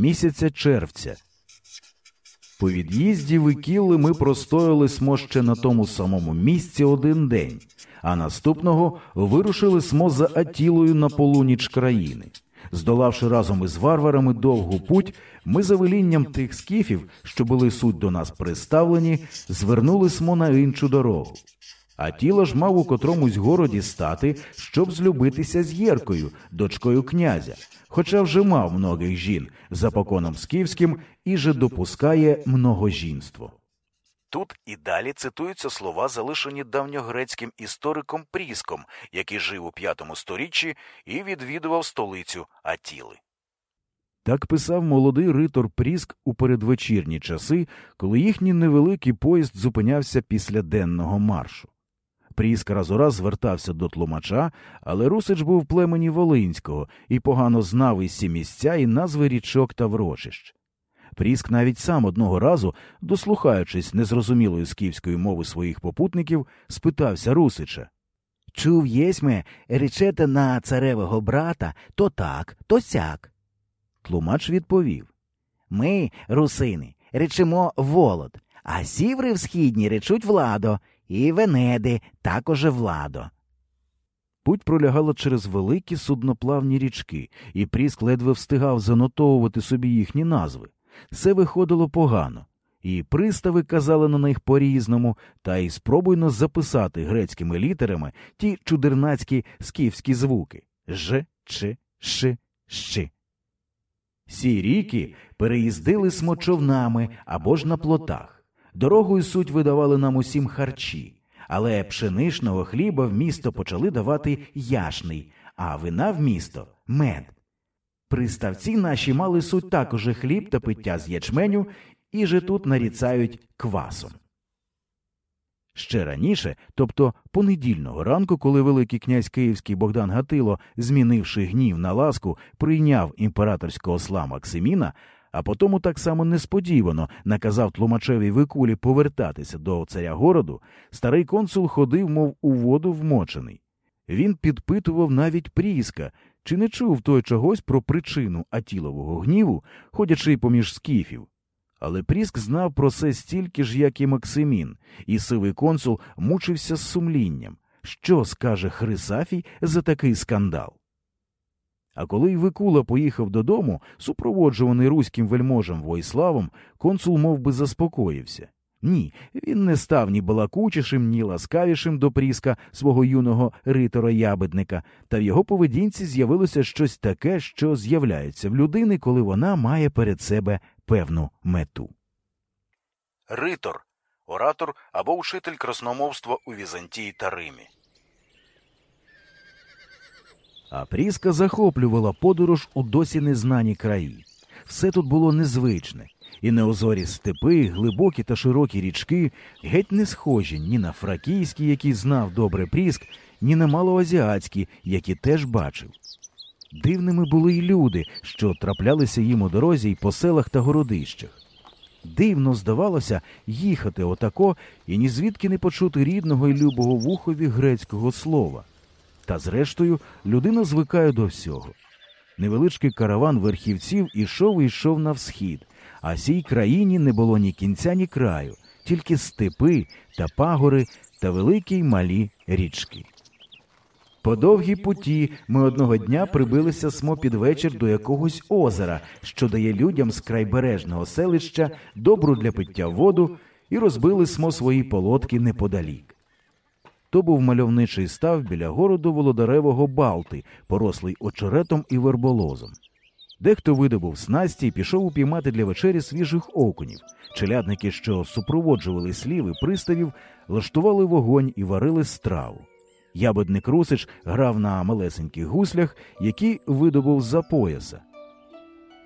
місяця червця. По від'їзді Викіли ми простояли смо ще на тому самому місці один день, а наступного вирушили смо за Атілою на полуніч країни. Здолавши разом із варварами довгу путь, ми за велінням тих скіфів, що були суть до нас приставлені, звернули смо на іншу дорогу. А тіло ж мав у котромусь городі стати, щоб злюбитися з Єркою, дочкою князя, хоча вже мав многих жін за поконом скіфським і же допускає многожінство. Тут і далі цитуються слова, залишені давньогрецьким істориком Пріском, який жив у п'ятому сторіччі і відвідував столицю Атіли. Так писав молодий ритор Пріск у передвечірні часи, коли їхній невеликий поїзд зупинявся після денного маршу. Пріск раз у раз звертався до тлумача, але Русич був племені Волинського і погано знав ісі місця і назви річок та врочищ. Пріск навіть сам одного разу, дослухаючись незрозумілої скіфської мови своїх попутників, спитався Русича Чув єсьме, речете на царевого брата то так, то сяк. Тлумач відповів Ми, русини, речемо волод, а сіври в східні речуть владо, і венеди також владо. Путь пролягала через великі судноплавні річки, і Пріск ледве встигав занотовувати собі їхні назви. Все виходило погано, і пристави казали на них по різному, та й спробуйно записати грецькими літерами ті чудернацькі скіфські звуки ж, ч, ш, щ. Сі ріки переїздили смочовнами або ж на плотах. Дорогою суть видавали нам усім харчі, але пшеничного хліба в місто почали давати яшний, а вина в місто мед. Приставці наші мали суть також хліб та пиття з ячменю і же тут наріцають квасом. Ще раніше, тобто понедільного ранку, коли Великий князь Київський Богдан Гатило, змінивши гнів на ласку, прийняв імператорського осла Максиміна, а потому так само несподівано наказав тлумачеві Викулі повертатися до царя городу, старий консул ходив, мов у воду вмочений. Він підпитував навіть Пріска, чи не чув той чогось про причину Атілового гніву, ходячи поміж скіфів. Але Пріск знав про це стільки ж, як і Максимін, і сивий консул мучився з сумлінням, що скаже Хрисафій за такий скандал. А коли Викула поїхав додому, супроводжуваний руським вельможем Войславом, консул мов би, заспокоївся. Ні, він не став ні балакучішим, ні ласкавішим до пріска свого юного ритора ябедника, та в його поведінці з'явилося щось таке, що з'являється в людини, коли вона має перед себе певну мету. Ритор оратор або учитель красномовства у Візантії та Римі. А Пріска захоплювала подорож у досі незнані краї. Все тут було незвичне, і неозорі степи, глибокі та широкі річки геть не схожі ні на фракійські, які знав добре Пріск, ні на малоазіатські, які теж бачив. Дивними були й люди, що траплялися їм у дорозі й по селах та городищах. Дивно здавалося їхати отако і ні звідки не почути рідного й любого вухові грецького слова. Та зрештою людина звикає до всього. Невеличкий караван верхівців ішов і йшов на всхід, а сій країні не було ні кінця, ні краю, тільки степи та пагори та великі й малі річки. По довгій путі ми одного дня прибилися смо під вечір до якогось озера, що дає людям з крайбережного селища добру для пиття воду, і розбили смо свої полотки неподалік. То був мальовничий став біля городу володаревого Балти, порослий очеретом і верболозом. Дехто видобув снасті і пішов упіймати для вечері свіжих окунів. Челядники, що супроводжували сліви приставів, лаштували вогонь і варили страву. Ябедник Русич грав на малесеньких гуслях, які видобув за пояса.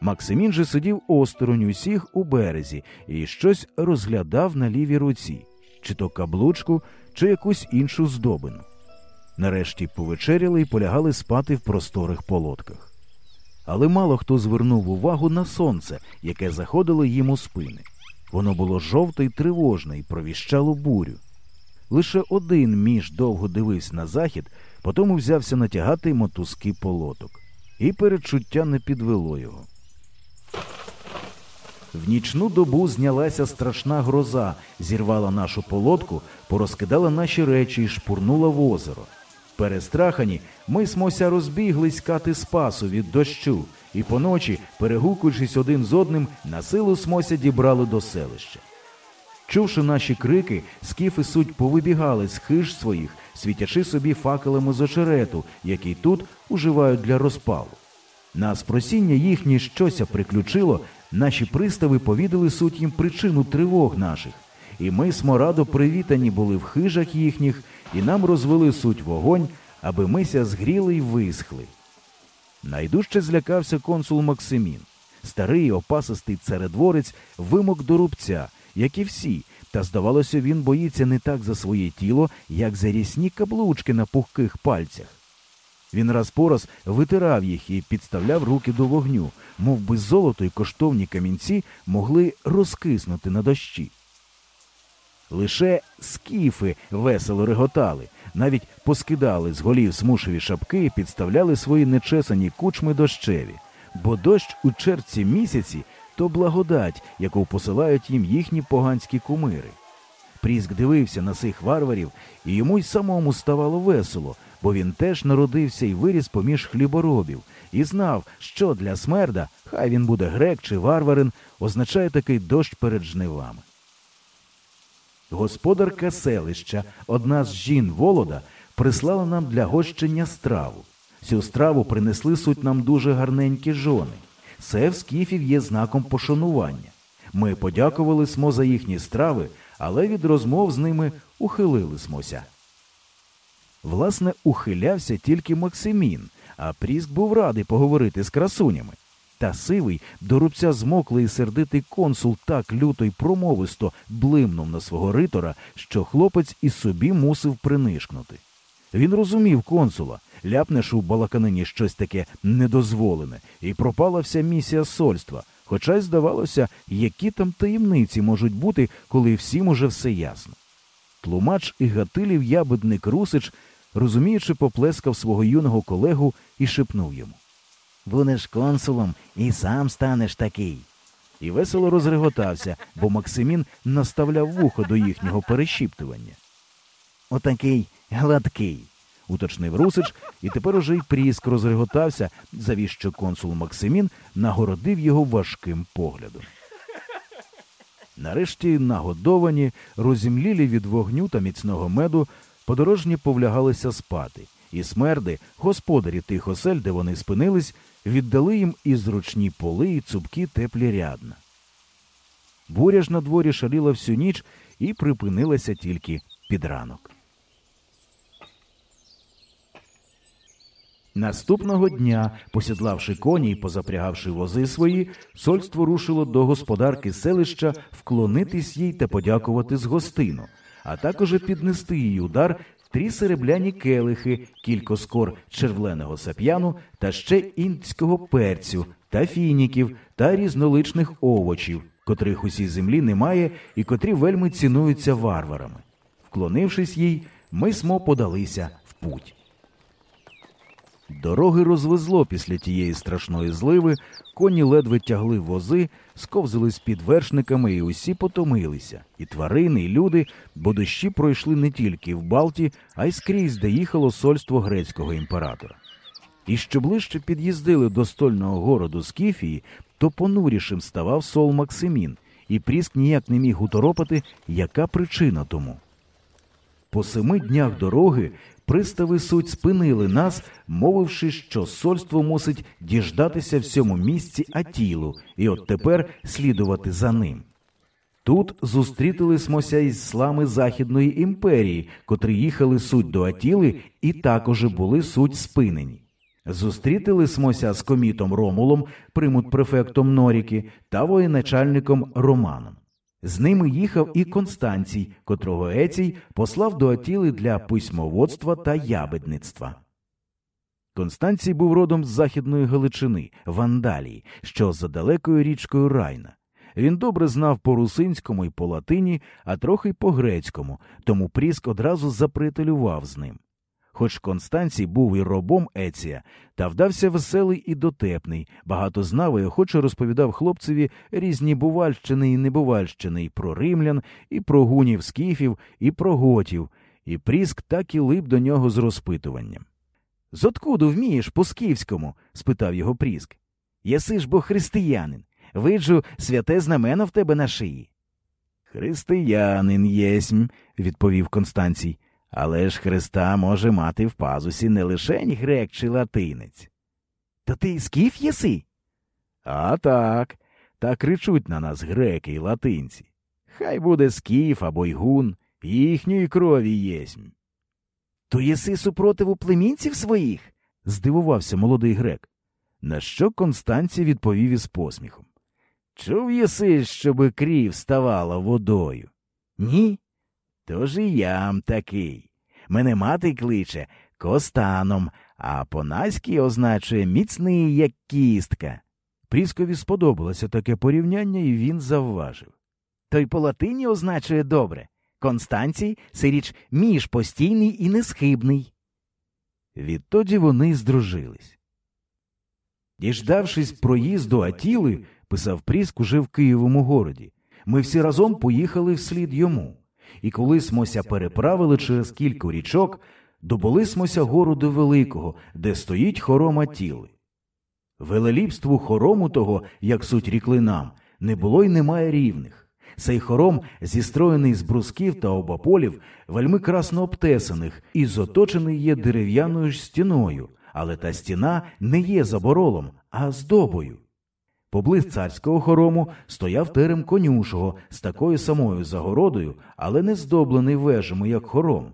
Максимін же сидів осторонь усіх у березі і щось розглядав на лівій руці, чи то каблучку, чи якусь іншу здобину. Нарешті повечеряли і полягали спати в просторих полотках. Але мало хто звернув увагу на сонце, яке заходило їм у спини. Воно було жовте й тривожне і провіщало бурю. Лише один між довго дивився на захід, потім взявся натягати мотузки полоток, і передчуття не підвело його. В нічну добу знялася страшна гроза, зірвала нашу полотку, порозкидала наші речі і шпурнула в озеро. Перестрахані, ми з Мося розбіглись кати спасу від дощу, і поночі, перегукуючись один з одним, на силу Смося дібрали до селища. Чувши наші крики, скіфи суть повибігали з хиж своїх, світячи собі факелами з очерету, який тут уживають для розпалу. На спросіння їхнє щося приключило, наші пристави повідали суть їм причину тривог наших, і ми сморадо привітані були в хижах їхніх, і нам розвели суть вогонь, аби мися згріли й висхли. Найдужче злякався консул Максимін. Старий опасистий царедворець вимок до рубця, як і всі, та, здавалося, він боїться не так за своє тіло, як за рісні каблучки на пухких пальцях. Він раз по раз витирав їх і підставляв руки до вогню, мов би золото й коштовні камінці могли розкиснути на дощі. Лише скіфи весело реготали, навіть поскидали з голів смушеві шапки і підставляли свої нечесані кучми дощеві, бо дощ у черці місяці то благодать, яку посилають їм їхні поганські кумири. Пріск дивився на цих варварів, і йому й самому ставало весело, бо він теж народився і виріс поміж хліборобів, і знав, що для смерда, хай він буде грек чи варварин, означає такий дощ перед жнивами. Господарка селища, одна з жін Волода, прислала нам для гощення страву. Цю страву принесли суть нам дуже гарненькі жони. Це в скіфів є знаком пошанування. Ми подякували смо за їхні страви, але від розмов з ними ухилили смося. Власне, ухилявся тільки Максимін, а Пріск був радий поговорити з красунями. Та сивий, до рубця змоклий і сердитий консул так люто й промовисто блимнув на свого ритора, що хлопець і собі мусив принишкнути. Він розумів консула, ляпнеш у балаканині щось таке недозволене, і пропала вся місія сольства, хоча й здавалося, які там таємниці можуть бути, коли всім уже все ясно. Тлумач і Гатилів ябедник Русич, розуміючи, поплескав свого юного колегу і шепнув йому Будеш консулом і сам станеш такий. І весело розреготався, бо Максимін наставляв вухо до їхнього перешіптування. Отакий гладкий, уточнив Русич, і тепер уже й пріск розреготався, завіщо консул Максимін нагородив його важким поглядом. Нарешті нагодовані, розімлілі від вогню та міцного меду, подорожні повлягалися спати, і смерди, господарі тих осель, де вони спинились, віддали їм і зручні поли, і цупкі теплі рядна. Буря ж на дворі шаліла всю ніч і припинилася тільки під ранок. Наступного дня, посідлавши коні і позапрягавши вози свої, сольство рушило до господарки селища вклонитись їй та подякувати з гостину, а також піднести їй удар трі серебляні келихи, кілько скор червленого сап'яну та ще індського перцю та фініків та різноличних овочів, котрих усій землі немає і котрі вельми цінуються варварами. Вклонившись їй, ми смо подалися в путь. Дороги розвезло після тієї страшної зливи, коні ледве тягли вози, сковзались під вершниками, і усі потомилися, і тварини, і люди, бо дощі пройшли не тільки в Балті, а й скрізь, де їхало сольство грецького імператора. І що ближче під'їздили до стольного городу Скіфії, то понурішим ставав сол Максимін, і Пріск ніяк не міг уторопати, яка причина тому. По семи днях дороги пристави суть спинили нас, мовивши, що сольство мусить діждатися в цьому місці Атілу, і от тепер слідувати за ним. Тут зустрітилисмося із слами Західної імперії, котрі їхали суть до Атіли і також були суть спинені. Зустрітилисмося з комітом Ромулом, примут префектом Норіки та воєначальником Романом. З ними їхав і Констанцій, котрого Ецій послав до Атіли для письмоводства та ябедництва. Констанцій був родом з Західної Галичини, Вандалії, що за далекою річкою Райна. Він добре знав по русинському і по латині, а трохи й по грецькому, тому Пріск одразу заприятелював з ним. Хоч Констанцій був і робом Еція, та вдався веселий і дотепний, багато знав і охоче розповідав хлопцеві різні бувальщини і небувальщини і про римлян, і про гунів скіфів, і про готів, і Пріск так і лип до нього з розпитуванням. Зоткуду вмієш по скіфському? спитав його Пріск. Єси ж бо християнин. Виджу, святе знамено в тебе на шиї. Християнин єсмь, відповів Констанцій. Але ж Христа може мати в пазусі не лишень грек чи латинець. То ти скіф єси? А так. Та кричуть на нас греки й латинці. Хай буде скіф або йгун, їхньої крові єсмь. То єси супротиву племінців своїх? здивувався молодий грек. На що Констанцій відповів із посміхом. Чув єси, щоби крів ставала водою? Ні. Тож і ям такий. Мене мати кличе костаном, а по-наськи означує міцний, як кістка. Пріскові сподобалося таке порівняння, і він завважив. То й по латині означує добре. Констанцій сиріч між постійний і несхибний. Відтоді вони здружились. Діждавшись проїзду Атіли, писав Пріск уже в Києвому городі, ми всі разом поїхали вслід йому, і коли смося переправили через кілька річок, доболисмося городу Великого, де стоїть хором Атіли. Велеліпству хорому того, як суть рікли нам, не було й немає рівних. Цей хором, зістроєний з брусків та обаполів, вельми красно обтесаних і зоточений є дерев'яною ж стіною, але та стіна не є заборолом, а здобою. Поблиз царського хорому стояв терем конюшого з такою самою загородою, але не здоблений вежами, як хором.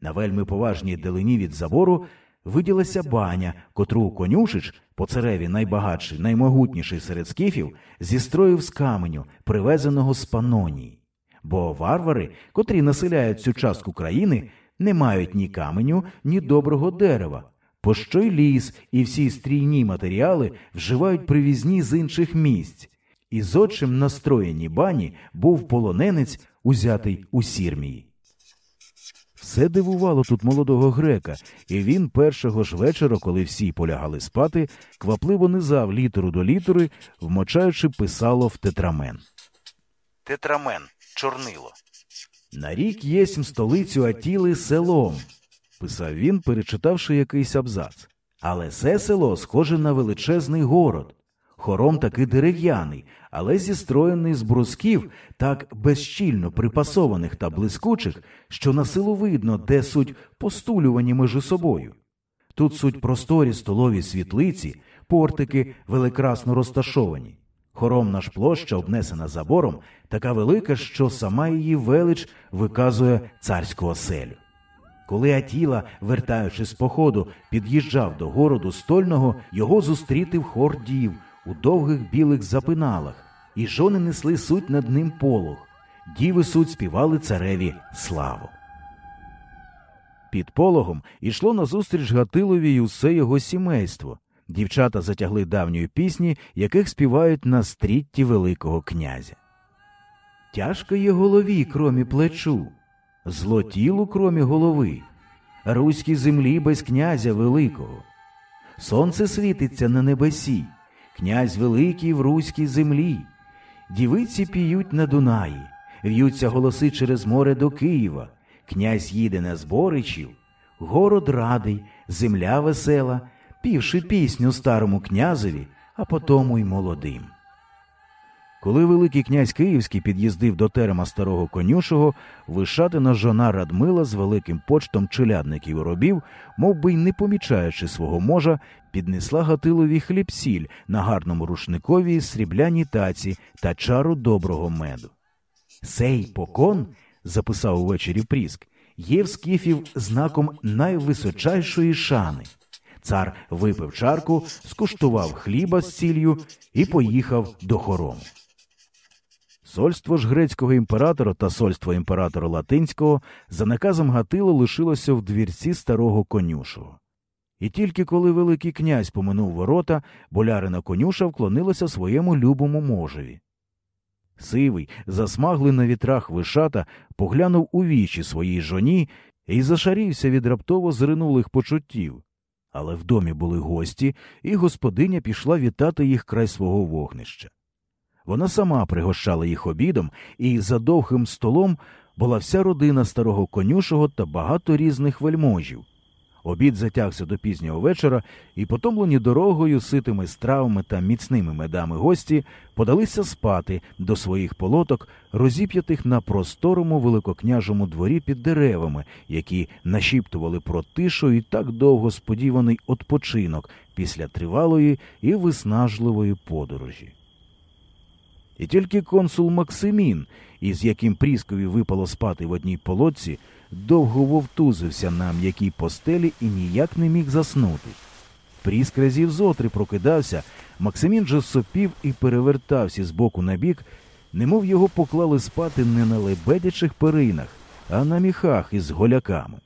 На вельми поважній делині від забору виділася баня, котру конюшич, по цареві найбагатший, наймогутніший серед скіфів, зістроїв з каменю, привезеного з Панонії. Бо варвари, котрі населяють цю частку країни, не мають ні каменю, ні доброго дерева, пощо й ліс і всі стрійні матеріали вживають привізні з інших місць. І зодчим настроєні бані був полоненець, узятий у сірмії. Все дивувало тут молодого грека, і він першого ж вечора, коли всі полягали спати, квапливо низав літеру до літери, вмочаючи писало в тетрамен. Тетрамен чорнило. На рік єсмь столицю Атіли селом, писав він, перечитавши якийсь абзац. Але це село схоже на величезний город. Хором таки дерев'яний, але зістроєний з брусків, так безщільно припасованих та блискучих, що на силу видно, де суть постулювані між собою. Тут суть просторі столові світлиці, портики великрасно розташовані. Хоромна ж площа, обнесена забором, така велика, що сама її велич виказує царську оселю. Коли Атіла, вертаючись з походу, під'їжджав до городу стольного, його зустрітив хор дів у довгих білих запиналах, і жони несли суть над ним полог. Діви суть співали цареві славу. Під пологом ішло назустріч Гатилові й усе його сімейство. Дівчата затягли давньої пісні, яких співають на стрітті Великого князя. Тяжко є голові, кромі плечу, зло тілу, кромі голови, руській землі без князя великого. Сонце світиться на небесі, князь великий в руській землі. Дівиці піють на Дунаї, в'ються голоси через море до Києва. Князь їде на зборичів, город радий, земля весела, півши пісню старому князеві, а потому й молодим. Коли Великий князь Київський під'їздив до терема старого конюшого, вишатина жона Радмила з великим почтом челядників і робів, мов би й не помічаючи свого можа, піднесла Гатилові хліб-сіль на гарному рушникові срібляні таці та чару доброго меду. Сей покон, записав увечері Пріск, є в скіфів знаком найвисочайшої шани. Цар випив чарку, скуштував хліба з сіллю і поїхав до хорому. Сольство ж грецького імператора та сольство імператора Латинського за наказом Гатило лишилося в двірці старого конюшого. І тільки коли Великий князь поминув ворота, болярина конюша вклонилася своєму любому можеві. Сивий, засмаглий на вітрах вишата, поглянув у вічі своїй жоні і зашарівся від раптово зринулих почуттів. Але в домі були гості, і господиня пішла вітати їх край свого вогнища. Вона сама пригощала їх обідом, і за довгим столом була вся родина старого конюшого та багато різних вельможів. Обід затягся до пізнього вечора, і потомлені дорогою, ситими стравами та міцними медами гості подалися спати до своїх полоток, розіп'ятих на просторому великокняжому дворі під деревами, які нашіптували про тишу і так довго сподіваний odpoczynок після тривалої і виснажливої подорожі. І тільки консул Максимін, із яким Пріскові випало спати в одній полотці, довго вовтузився на м'якій постелі і ніяк не міг заснути. Пріск разів зотри прокидався, Максимін же сопів і перевертався з боку на бік, немов його поклали спати не на лебедячих перинах, а на міхах із голяками.